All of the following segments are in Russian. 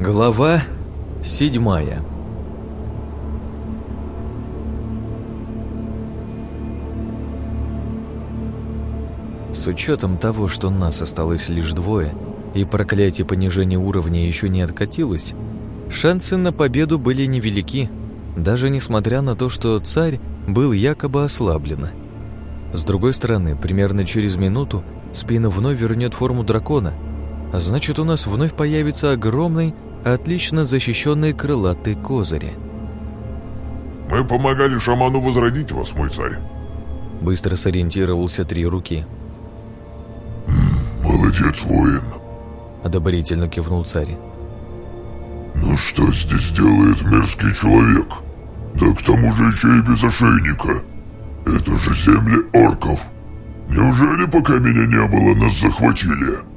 Глава седьмая С учетом того, что нас осталось лишь двое, и проклятие понижения уровня еще не откатилось, шансы на победу были невелики, даже несмотря на то, что царь был якобы ослаблен. С другой стороны, примерно через минуту спина вновь вернет форму дракона, а значит у нас вновь появится огромный, отлично защищенный крылатый козырь. «Мы помогали шаману возродить вас, мой царь!» Быстро сориентировался три руки. «Молодец, воин!» Одобрительно кивнул царь. «Но что здесь делает мерзкий человек? Да к тому же еще и без ошейника. Это же земли орков. Неужели пока меня не было, нас захватили?»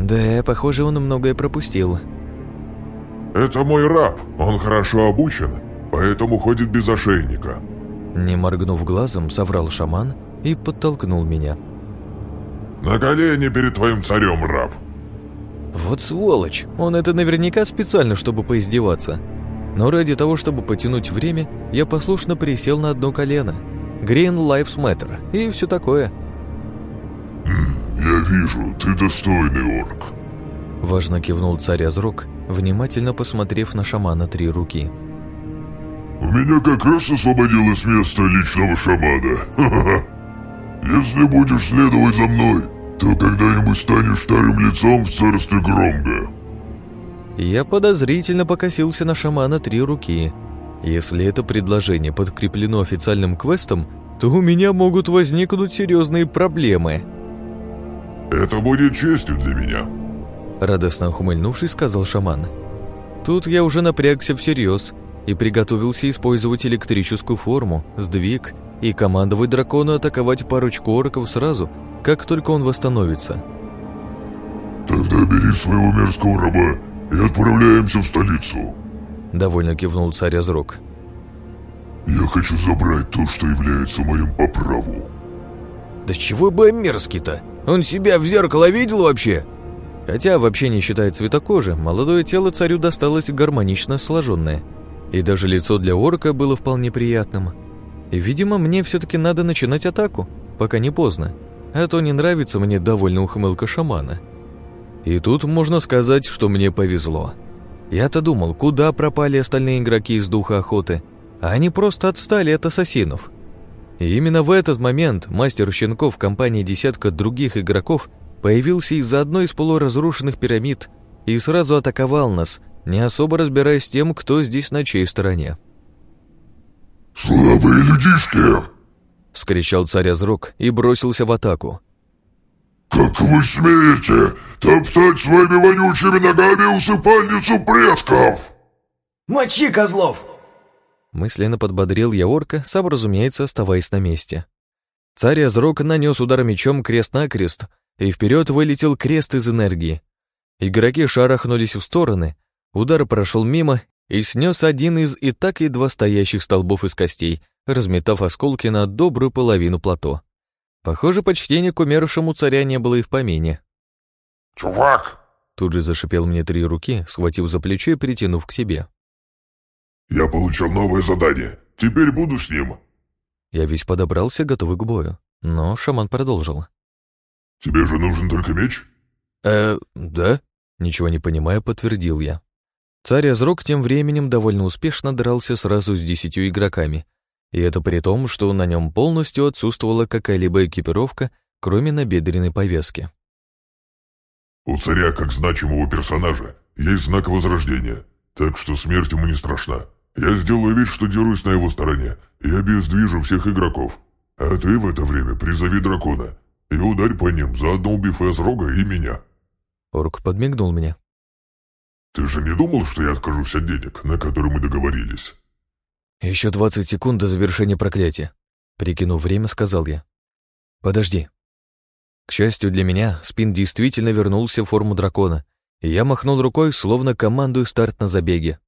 Да, похоже, он многое пропустил. «Это мой раб, он хорошо обучен, поэтому ходит без ошейника». Не моргнув глазом, соврал шаман и подтолкнул меня. «На колени перед твоим царем, раб!» Вот сволочь! Он это наверняка специально, чтобы поиздеваться. Но ради того, чтобы потянуть время, я послушно присел на одно колено. Green Lives Matter и все такое. «Я вижу, ты достойный орк», — важно кивнул царь Азрок, внимательно посмотрев на шамана три руки. «У меня как раз освободилось место личного шамана. Если будешь следовать за мной, то когда-нибудь станешь вторым лицом в царстве Громга». Я подозрительно покосился на шамана три руки. Если это предложение подкреплено официальным квестом, то у меня могут возникнуть серьезные проблемы. «Это будет честью для меня», — радостно ухмыльнувшись, сказал шаман. Тут я уже напрягся всерьез и приготовился использовать электрическую форму, сдвиг и командовать дракону атаковать парочку орков сразу, как только он восстановится. «Тогда бери своего мерзкого раба и отправляемся в столицу», — довольно кивнул царь Азрок. «Я хочу забрать то, что является моим по праву». «Да чего бы мерзкий-то? Он себя в зеркало видел вообще?» Хотя, вообще не считая цветокожи, молодое тело царю досталось гармонично сложенное. И даже лицо для орка было вполне приятным. И, видимо, мне все-таки надо начинать атаку, пока не поздно. А то не нравится мне довольно ухмылка шамана. И тут можно сказать, что мне повезло. Я-то думал, куда пропали остальные игроки из духа охоты, а они просто отстали от ассасинов. И именно в этот момент мастер Щенков в компании десятка других игроков появился из-за одной из полуразрушенных пирамид и сразу атаковал нас, не особо разбираясь с тем, кто здесь на чьей стороне. «Слабые людишки!» — вскричал царь Азрок и бросился в атаку. «Как вы смеете топтать своими вонючими ногами усыпальницу предков?» «Мочи, козлов!» Мысленно подбодрил я орка, сам, разумеется, оставаясь на месте. Царь Азрок нанес удар мечом крест-накрест, и вперед вылетел крест из энергии. Игроки шарахнулись в стороны, удар прошел мимо и снес один из и так едва стоящих столбов из костей, разметав осколки на добрую половину плато. Похоже, почтения к умершему царя не было и в помине. «Чувак!» Тут же зашипел мне три руки, схватив за плечо и притянув к себе. «Я получил новое задание. Теперь буду с ним». Я весь подобрался, готовый к бою. Но шаман продолжил. «Тебе же нужен только меч?» «Э, да?» Ничего не понимая, подтвердил я. Царь Азрок тем временем довольно успешно дрался сразу с десятью игроками. И это при том, что на нем полностью отсутствовала какая-либо экипировка, кроме набедренной повязки. «У царя, как значимого персонажа, есть знак возрождения, так что смерть ему не страшна. Я сделаю вид, что дерусь на его стороне и обездвижу всех игроков. А ты в это время призови дракона и ударь по ним, заодно убив Эсрога и меня». Орк подмигнул мне. «Ты же не думал, что я откажусь от денег, на которые мы договорились?» «Еще двадцать секунд до завершения проклятия», — прикинув время, сказал я. «Подожди». К счастью для меня, спин действительно вернулся в форму дракона, и я махнул рукой, словно командую старт на забеге.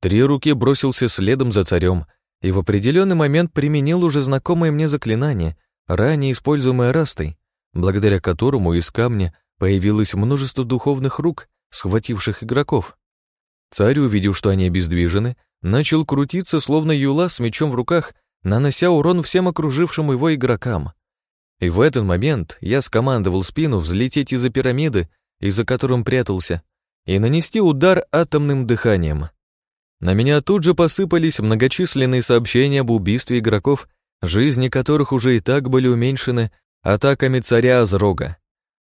Три руки бросился следом за царем и в определенный момент применил уже знакомое мне заклинание, ранее используемое Растой, благодаря которому из камня появилось множество духовных рук, схвативших игроков, Царь, увидев, что они обездвижены, начал крутиться, словно юла с мечом в руках, нанося урон всем окружившим его игрокам. И в этот момент я скомандовал спину взлететь из-за пирамиды, из-за которым прятался, и нанести удар атомным дыханием. На меня тут же посыпались многочисленные сообщения об убийстве игроков, жизни которых уже и так были уменьшены атаками царя Азрога.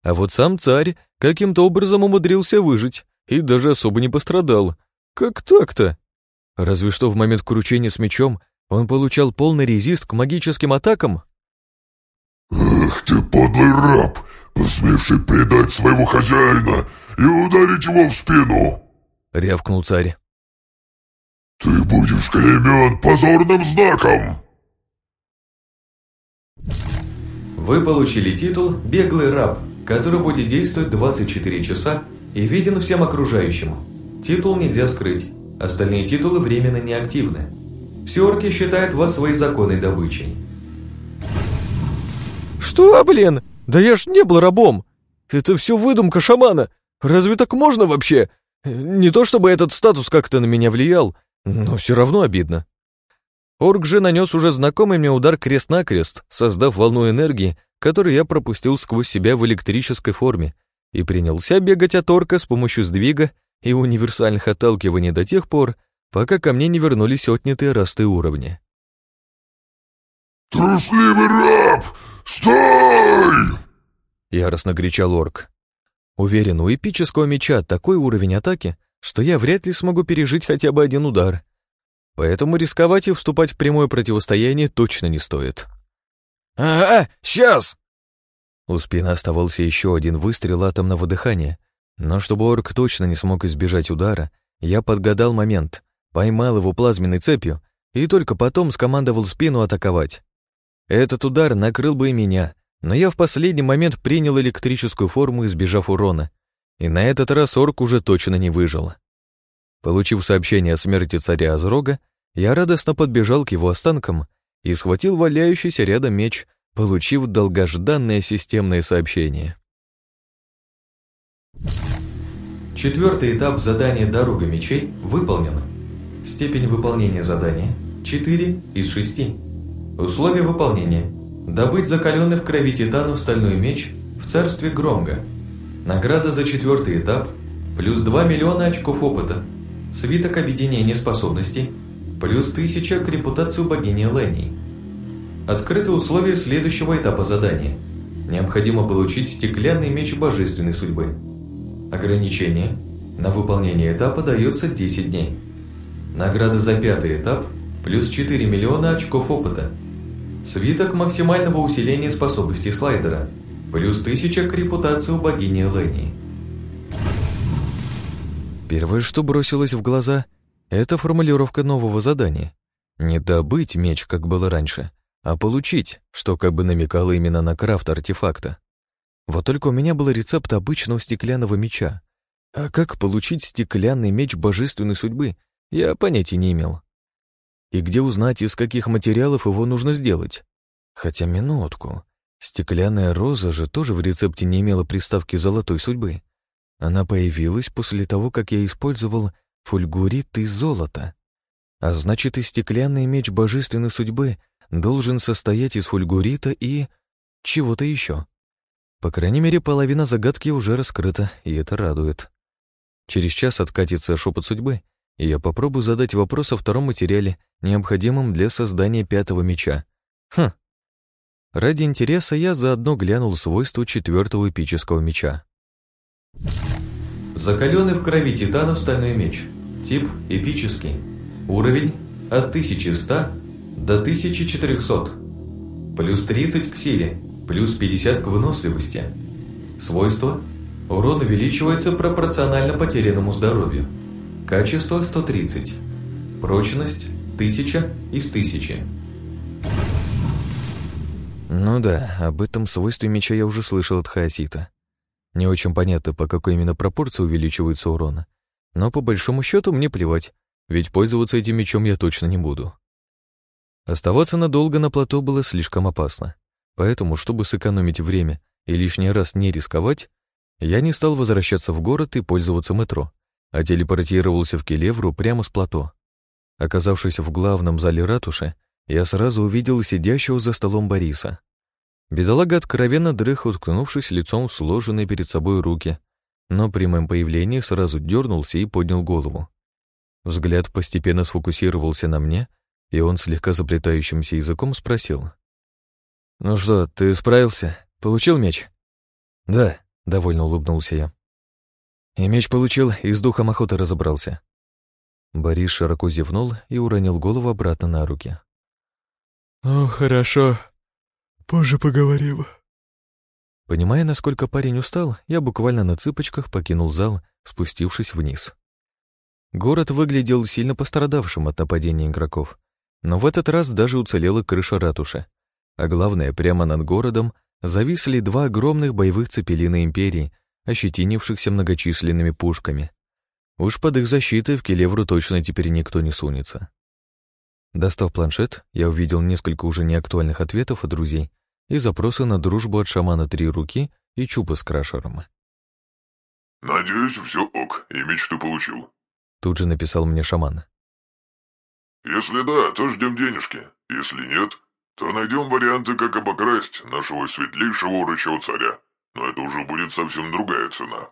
А вот сам царь каким-то образом умудрился выжить, и даже особо не пострадал. Как так-то? Разве что в момент кручения с мечом он получал полный резист к магическим атакам? «Ах ты, подлый раб, посмевший предать своего хозяина и ударить его в спину!» — рявкнул царь. «Ты будешь клеймен позорным знаком!» Вы получили титул «Беглый раб», который будет действовать 24 часа и виден всем окружающим. Титул нельзя скрыть, остальные титулы временно неактивны. Все орки считают вас своей законной добычей. Что, блин? Да я ж не был рабом! Это все выдумка шамана! Разве так можно вообще? Не то чтобы этот статус как-то на меня влиял, но все равно обидно. Орк же нанес уже знакомый мне удар крест-накрест, создав волну энергии, которую я пропустил сквозь себя в электрической форме, и принялся бегать от орка с помощью сдвига и универсальных отталкиваний до тех пор, пока ко мне не вернулись отнятые расты уровня. «Трусливый раб! Стой!» Яростно кричал орк. Уверен, у эпического меча такой уровень атаки, что я вряд ли смогу пережить хотя бы один удар. Поэтому рисковать и вступать в прямое противостояние точно не стоит. «Ага, сейчас!» У спины оставался еще один выстрел атомного дыхания, но чтобы орк точно не смог избежать удара, я подгадал момент, поймал его плазменной цепью и только потом скомандовал спину атаковать. Этот удар накрыл бы и меня, но я в последний момент принял электрическую форму, избежав урона, и на этот раз орк уже точно не выжил. Получив сообщение о смерти царя Азрога, я радостно подбежал к его останкам и схватил валяющийся рядом меч, получив долгожданное системное сообщение. Четвертый этап задания «Дорога мечей» выполнен. Степень выполнения задания – 4 из 6. Условия выполнения – добыть закаленный в крови титанов стальной меч в царстве Громга. Награда за четвертый этап – плюс 2 миллиона очков опыта. Свиток объединения способностей – плюс 1000 к репутацию богини Ленни. Открыты условия следующего этапа задания. Необходимо получить стеклянный меч божественной судьбы. Ограничение. На выполнение этапа дается 10 дней. Награда за пятый этап – плюс 4 миллиона очков опыта. Свиток максимального усиления способностей слайдера – плюс 1000 к репутации у богини Ленни. Первое, что бросилось в глаза – это формулировка нового задания. Не добыть меч, как было раньше, а получить, что как бы намекало именно на крафт артефакта. Вот только у меня был рецепт обычного стеклянного меча. А как получить стеклянный меч божественной судьбы, я понятия не имел. И где узнать, из каких материалов его нужно сделать? Хотя минутку. Стеклянная роза же тоже в рецепте не имела приставки золотой судьбы. Она появилась после того, как я использовал фульгурит из золота. А значит, и стеклянный меч божественной судьбы должен состоять из фульгурита и... чего-то еще. По крайней мере, половина загадки уже раскрыта, и это радует. Через час откатится шепот судьбы, и я попробую задать вопрос о втором материале, необходимом для создания пятого меча. Хм. Ради интереса я заодно глянул свойства четвертого эпического меча. Закаленный в крови титанов стальной меч. Тип эпический. Уровень от 1100 до 1400. Плюс 30 к силе, плюс 50 к выносливости. Свойства. Урон увеличивается пропорционально потерянному здоровью. Качество 130. Прочность 1000 из 1000. Ну да, об этом свойстве меча я уже слышал от Хаосита. Не очень понятно, по какой именно пропорции увеличивается урон. Но по большому счету мне плевать, ведь пользоваться этим мечом я точно не буду. Оставаться надолго на плато было слишком опасно. Поэтому, чтобы сэкономить время и лишний раз не рисковать, я не стал возвращаться в город и пользоваться метро, а телепортировался в Келевру прямо с плато. Оказавшись в главном зале ратуши, я сразу увидел сидящего за столом Бориса. Бедолага откровенно дрых, уткнувшись лицом в сложенные перед собой руки, но при моем появлении сразу дернулся и поднял голову. Взгляд постепенно сфокусировался на мне, и он слегка заплетающимся языком спросил. «Ну что, ты справился? Получил меч?» «Да», — довольно улыбнулся я. «И меч получил, и с духом охоты разобрался». Борис широко зевнул и уронил голову обратно на руки. «Ну, хорошо. Позже поговорим». Понимая, насколько парень устал, я буквально на цыпочках покинул зал, спустившись вниз. Город выглядел сильно пострадавшим от нападения игроков, но в этот раз даже уцелела крыша ратуши. А главное, прямо над городом зависли два огромных боевых цепелина Империи, ощетинившихся многочисленными пушками. Уж под их защитой в Келевру точно теперь никто не сунется. Достав планшет, я увидел несколько уже неактуальных ответов от друзей и запросы на дружбу от шамана Три Руки и Чупа с Крашером. «Надеюсь, все ок, и мечту получил», — тут же написал мне шаман. «Если да, то ждем денежки. Если нет, то найдем варианты, как обокрасть нашего светлейшего урочего царя. Но это уже будет совсем другая цена».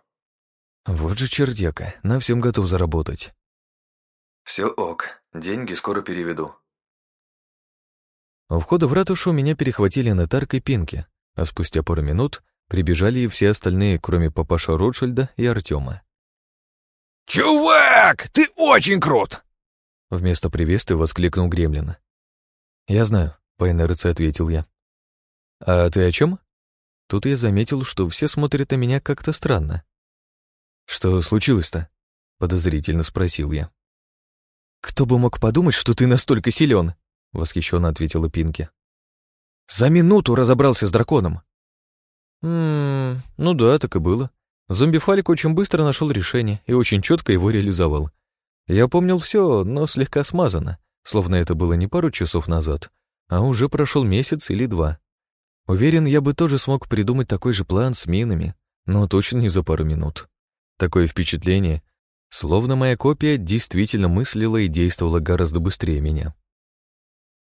Вот же чердяка, на всем готов заработать. Все ок, деньги скоро переведу. У входа в ратушу меня перехватили Нетарк и Пинки, а спустя пару минут прибежали и все остальные, кроме папаша Ротшильда и Артема. «Чувак, ты очень крут!» Вместо приветствия воскликнул Гремлин. «Я знаю», — по инерции ответил я. «А ты о чем? Тут я заметил, что все смотрят на меня как-то странно. «Что случилось-то?» — подозрительно спросил я. «Кто бы мог подумать, что ты настолько силен?» — восхищенно ответила Пинки. «За минуту разобрался с драконом». «Ммм, ну да, так и было. Зомби-фалик очень быстро нашел решение и очень четко его реализовал. Я помнил все, но слегка смазано, словно это было не пару часов назад, а уже прошел месяц или два. Уверен, я бы тоже смог придумать такой же план с минами, но точно не за пару минут. Такое впечатление, словно моя копия действительно мыслила и действовала гораздо быстрее меня.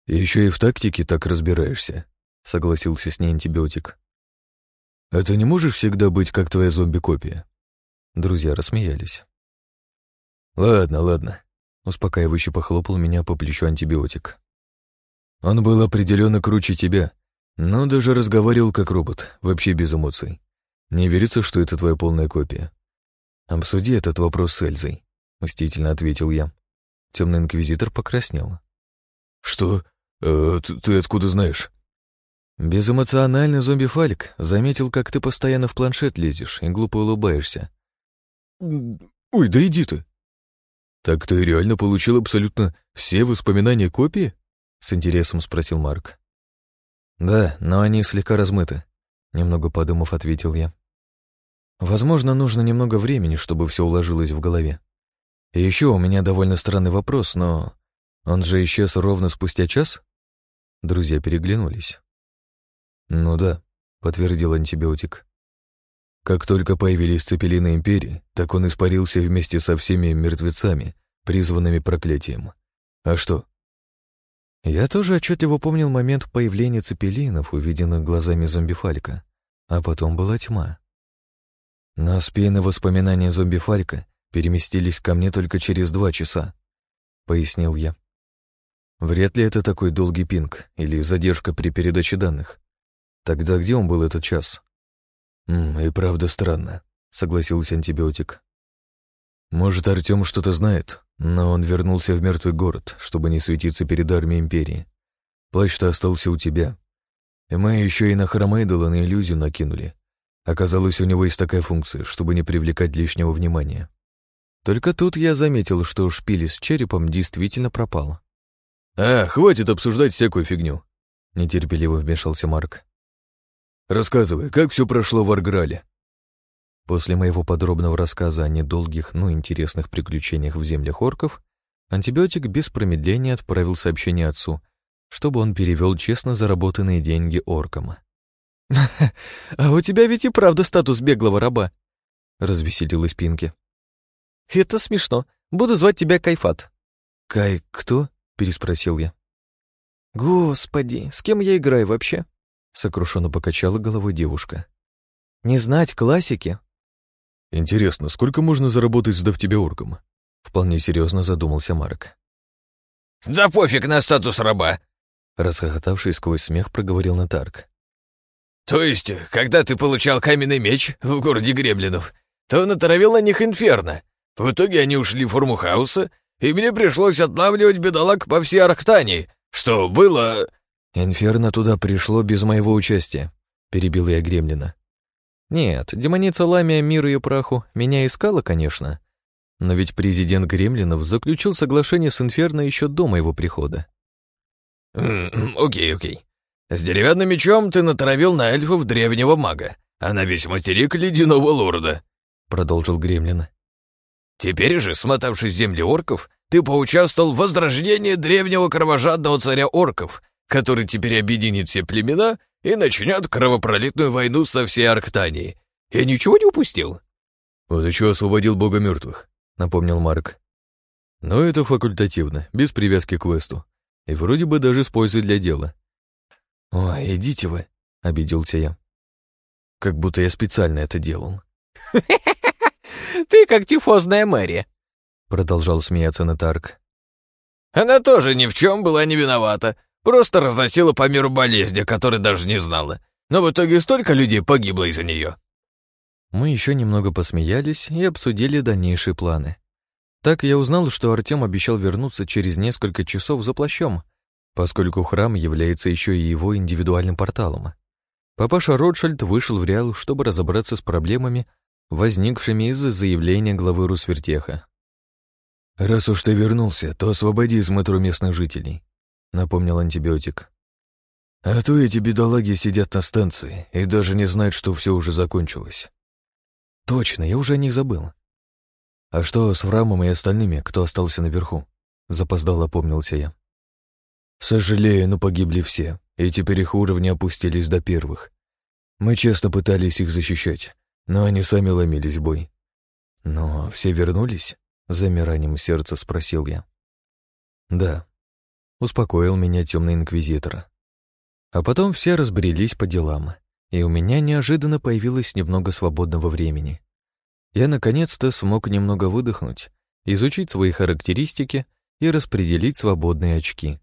«Еще и в тактике так разбираешься», — согласился с ней антибиотик. «А ты не можешь всегда быть как твоя зомби-копия?» Друзья рассмеялись. «Ладно, ладно», — успокаивающе похлопал меня по плечу антибиотик. «Он был определенно круче тебя, но даже разговаривал как робот, вообще без эмоций. Не верится, что это твоя полная копия. «Обсуди этот вопрос с Эльзой», — мстительно ответил я. Темный инквизитор покраснел. «Что? Э, ты откуда знаешь?» «Безэмоциональный зомби-фалик заметил, как ты постоянно в планшет лезешь и глупо улыбаешься». «Ой, да иди ты!» «Так ты реально получил абсолютно все воспоминания копии?» — с интересом спросил Марк. «Да, но они слегка размыты», — немного подумав, ответил я. Возможно, нужно немного времени, чтобы все уложилось в голове. И еще у меня довольно странный вопрос, но он же исчез ровно спустя час? Друзья переглянулись. Ну да, подтвердил антибиотик. Как только появились цепелины Империи, так он испарился вместе со всеми мертвецами, призванными проклятием. А что? Я тоже отчетливо помнил момент появления цепелинов, увиденных глазами зомбифалька, а потом была тьма. Но спины воспоминания зомби-фалька переместились ко мне только через два часа, пояснил я. Вряд ли это такой долгий пинг или задержка при передаче данных. Тогда где он был этот час? «М, «И правда странно», — согласился антибиотик. «Может, Артем что-то знает, но он вернулся в мертвый город, чтобы не светиться перед армией Империи. Плащ-то остался у тебя. И мы еще и на Хромейдола на иллюзию накинули. Оказалось, у него есть такая функция, чтобы не привлекать лишнего внимания. Только тут я заметил, что шпиль с черепом действительно пропал. «А, хватит обсуждать всякую фигню», — нетерпеливо вмешался Марк. «Рассказывай, как все прошло в Арграле?» После моего подробного рассказа о недолгих, но интересных приключениях в землях орков, антибиотик без промедления отправил сообщение отцу, чтобы он перевел честно заработанные деньги оркам. «А у тебя ведь и правда статус беглого раба», — развеселилась Пинки. Это смешно. Буду звать тебя Кайфат». «Кай кто?» — переспросил я. «Господи, с кем я играю вообще?» Сокрушенно покачала головой девушка. «Не знать классики?» «Интересно, сколько можно заработать, сдав тебя орком?» Вполне серьезно задумался Марк. «Да пофиг на статус раба!» Расхохотавший сквозь смех проговорил Натарк. «То есть, когда ты получал каменный меч в городе Гремлинов, то натравил на них инферно. В итоге они ушли в форму хаоса, и мне пришлось отлавливать бедолаг по всей Арктании, что было...» «Инферно туда пришло без моего участия», — перебил я Гремлина. «Нет, демоница Ламия мир ее праху меня искала, конечно, но ведь президент Гремлинов заключил соглашение с Инферно еще до моего прихода». «Окей, окей. С деревянным мечом ты натравил на эльфов древнего мага, а на весь материк ледяного лорда», — продолжил Гремлин. «Теперь же, смотавшись земли орков, ты поучаствовал в возрождении древнего кровожадного царя орков, который теперь объединит все племена и начнет кровопролитную войну со всей Арктанией. Я ничего не упустил?» «Вот и что освободил бога мертвых», — напомнил Марк. «Но это факультативно, без привязки к квесту. И вроде бы даже с пользой для дела. «Ой, идите вы», — обиделся я. Как будто я специально это делал. «Ты как тифозная Мэри», — продолжал смеяться Натарк. «Она тоже ни в чем была не виновата, просто разносила по миру болезни, которой даже не знала. Но в итоге столько людей погибло из-за нее». Мы еще немного посмеялись и обсудили дальнейшие планы. Так я узнал, что Артем обещал вернуться через несколько часов за плащом, поскольку храм является еще и его индивидуальным порталом. Папаша Ротшильд вышел в Реал, чтобы разобраться с проблемами, возникшими из-за заявления главы Русвертеха. «Раз уж ты вернулся, то освободи из метро местных жителей», — напомнил антибиотик. «А то эти бедолаги сидят на станции и даже не знают, что все уже закончилось». «Точно, я уже о них забыл». «А что с Фрамом и остальными, кто остался наверху?» — запоздало опомнился я. Сожалею, но погибли все, и теперь их уровни опустились до первых. Мы честно пытались их защищать, но они сами ломились в бой. Но все вернулись? Замиранием сердца спросил я. Да, успокоил меня темный инквизитор. А потом все разбрелись по делам, и у меня неожиданно появилось немного свободного времени. Я наконец-то смог немного выдохнуть, изучить свои характеристики и распределить свободные очки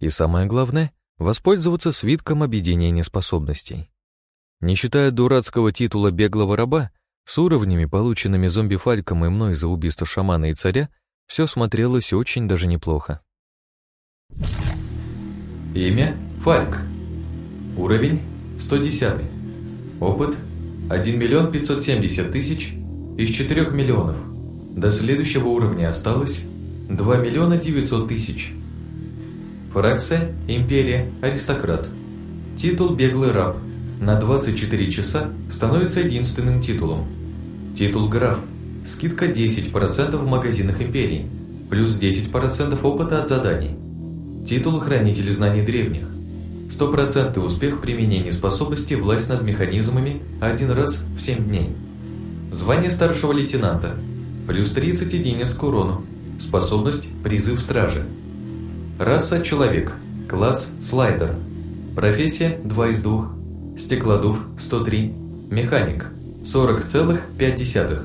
и, самое главное, воспользоваться свитком объединения способностей. Не считая дурацкого титула беглого раба, с уровнями, полученными зомби-фальком и мной за убийство шамана и царя, все смотрелось очень даже неплохо. Имя – Фальк. Уровень – 110. Опыт – 1 миллион 570 тысяч из 4 миллионов. До следующего уровня осталось 2 миллиона 900 тысяч. Фракция – империя, аристократ. Титул «Беглый раб» на 24 часа становится единственным титулом. Титул «Граф» – скидка 10% в магазинах империи, плюс 10% опыта от заданий. Титул «Хранитель знаний древних» – 100% успех применения способности «Власть над механизмами» один раз в 7 дней. Звание старшего лейтенанта – плюс 30 единиц к урону, способность «Призыв стражи» – Раса – человек. Класс – слайдер. Профессия – 2 из 2. Стеклодув – 103. Механик – 40,5.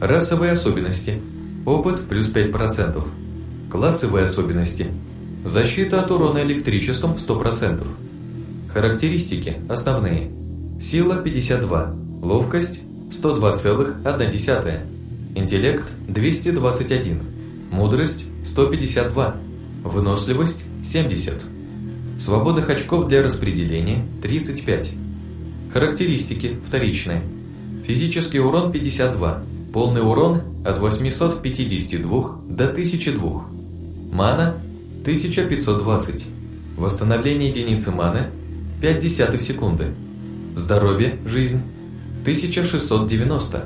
Расовые особенности. Опыт – плюс 5%. Классовые особенности. Защита от урона электричеством 100%. Характеристики основные. Сила 52. Ловкость 102,1. Интеллект 221. Мудрость 152. Выносливость – 70. Свободных очков для распределения – 35. Характеристики вторичные. Физический урон – 52. Полный урон – от 852 до 1002. Мана – 1520. Восстановление единицы маны – 5 десятых секунды. Здоровье, жизнь – 1690.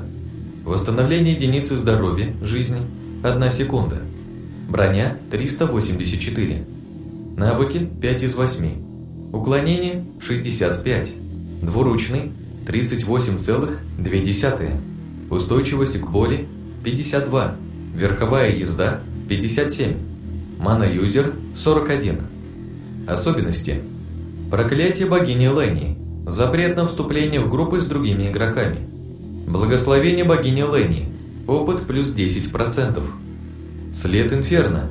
Восстановление единицы здоровья, жизни – 1 секунда. Броня 384. Навыки 5 из 8. Уклонение 65. Двуручный 38,2. Устойчивость к боли 52. Верховая езда – 57. Мана-юзер – 41. Особенности. Проклятие богини Ленни. Запрет на вступление в группы с другими игроками. Благословение богини Ленни. Опыт плюс 10%. След Инферно.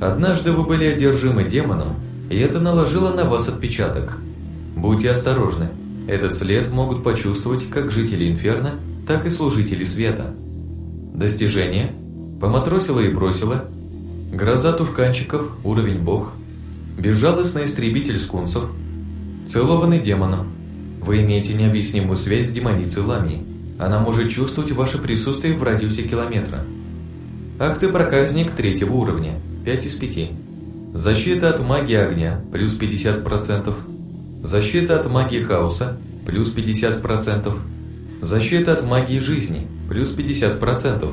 Однажды вы были одержимы демоном, и это наложило на вас отпечаток. Будьте осторожны. Этот след могут почувствовать как жители Инферно, так и служители света. Достижение. Поматросила и бросила. Гроза тушканчиков, уровень бог. Безжалостный истребитель скунсов. Целованный демоном. Вы имеете необъяснимую связь с демоницей Ламией. Она может чувствовать ваше присутствие в радиусе километра. Ах ты проказник третьего уровня, 5 из 5. Защита от магии огня, плюс 50%. Защита от магии хаоса, плюс 50%. Защита от магии жизни, плюс 50%.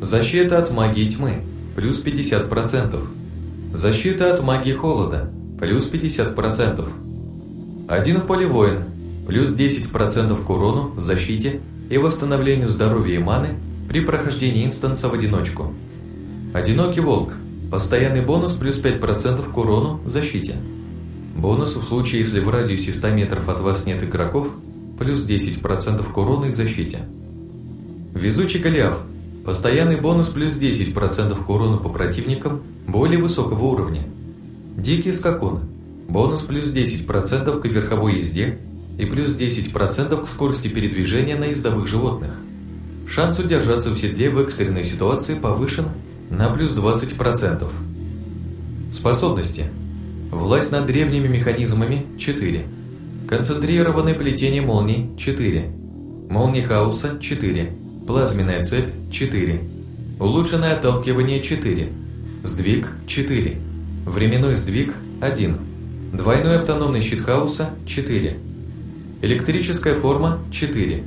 Защита от магии тьмы, плюс 50%. Защита от магии холода, плюс 50%. Один в поле воин, плюс 10% к урону, защите и восстановлению здоровья и маны при прохождении инстанса в одиночку. Одинокий волк, постоянный бонус плюс 5% к урону, защите. Бонус в случае, если в радиусе 100 метров от вас нет игроков, плюс 10% к урону и защите. Везучий Голиаф. Постоянный бонус плюс 10% к урону по противникам более высокого уровня. Дикий скакун. Бонус плюс 10% к верховой езде и плюс 10% к скорости передвижения на ездовых животных. Шанс удержаться в седле в экстренной ситуации повышен на плюс 20%. Способности. Власть над древними механизмами – 4. Концентрированное плетение молний – 4. Молнии хаоса – 4. Плазменная цепь – 4. Улучшенное отталкивание – 4. Сдвиг – 4. Временной сдвиг – 1. Двойной автономный щит хаоса – 4. Электрическая форма – 4.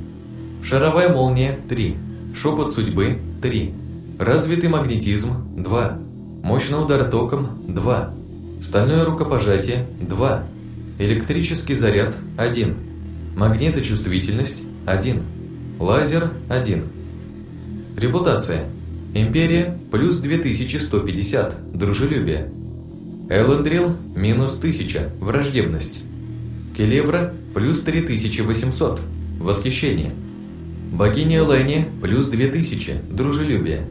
Шаровая молния – 3. Шепот судьбы – 3. Развитый магнетизм – 2. Мощный удар током – 2. Стальное рукопожатие – 2. Электрический заряд – 1. Магниточувствительность – 1. Лазер – 1. Репутация. Империя – плюс 2150, дружелюбие. Эллендрил – минус 1000, враждебность. Келевра – плюс 3800, восхищение. Богиня Ленни – плюс 2000, дружелюбие.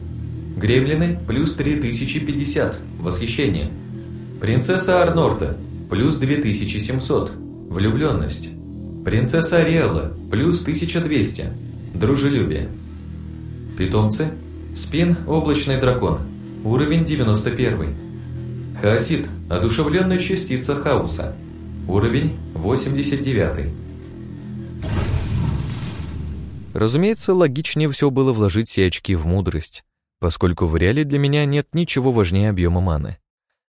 Гремлины – плюс 3050, восхищение. Принцесса Арнорта – плюс 2700, влюбленность. Принцесса Ариэла – плюс 1200, дружелюбие. Питомцы – Спин – облачный дракон, уровень 91. Хаосид – одушевленная частица хаоса, уровень 89. Разумеется, логичнее все было вложить все очки в мудрость, поскольку в реале для меня нет ничего важнее объема маны.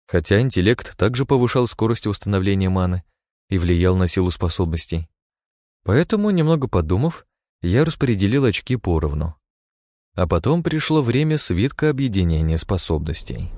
Хотя интеллект также повышал скорость восстановления маны и влиял на силу способностей. Поэтому, немного подумав, я распределил очки поровну. А потом пришло время свитка объединения способностей.